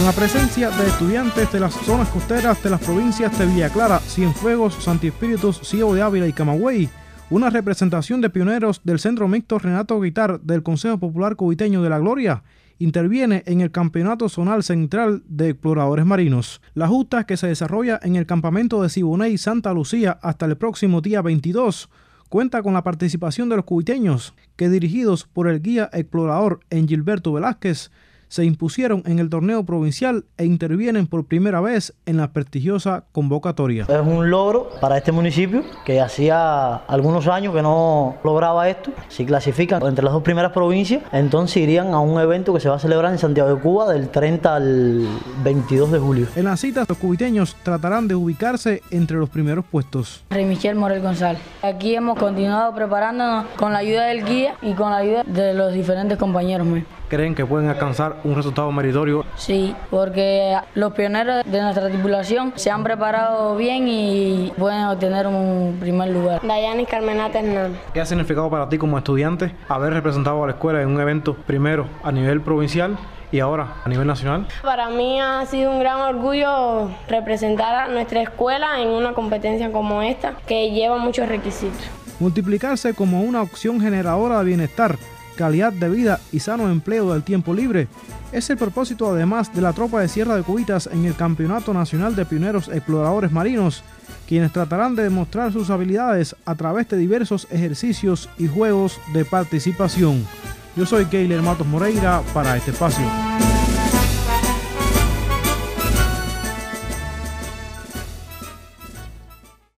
con la presencia de estudiantes de las zonas costeras de las provincias de Villa Clara, Cienfuegos, Santi Espíritus, Ciego de Ávila y Camagüey, una representación de pioneros del Centro Mixto Renato Guitar del Consejo Popular Cubiteño de la Gloria interviene en el Campeonato Zonal Central de Exploradores Marinos. La justa que se desarrolla en el campamento de Siboney Santa Lucía hasta el próximo día 22 cuenta con la participación de los cubiteños que dirigidos por el guía explorador en Gilberto Velázquez se impusieron en el torneo provincial e intervienen por primera vez en la prestigiosa convocatoria. Es un logro para este municipio que hacía algunos años que no lograba esto. Si clasifican entre las dos primeras provincias, entonces irían a un evento que se va a celebrar en Santiago de Cuba del 30 al 22 de julio. En las citas, los cubiteños tratarán de ubicarse entre los primeros puestos. Rey Michel Morel González. Aquí hemos continuado preparándonos con la ayuda del guía y con la ayuda de los diferentes compañeros creen que pueden alcanzar un resultado meritorio? Sí, porque los pioneros de nuestra tripulación se han preparado bien y pueden obtener un primer lugar. Dayani Carmenata Hernández. ¿Qué ha significado para ti como estudiante haber representado a la escuela en un evento primero a nivel provincial y ahora a nivel nacional? Para mí ha sido un gran orgullo representar a nuestra escuela en una competencia como esta que lleva muchos requisitos. Multiplicarse como una opción generadora de bienestar calidad de vida y sano empleo del tiempo libre es el propósito además de la tropa de Sierra de Cubitas en el Campeonato Nacional de Pioneros Exploradores Marinos, quienes tratarán de demostrar sus habilidades a través de diversos ejercicios y juegos de participación. Yo soy Keiler Matos Moreira para este espacio.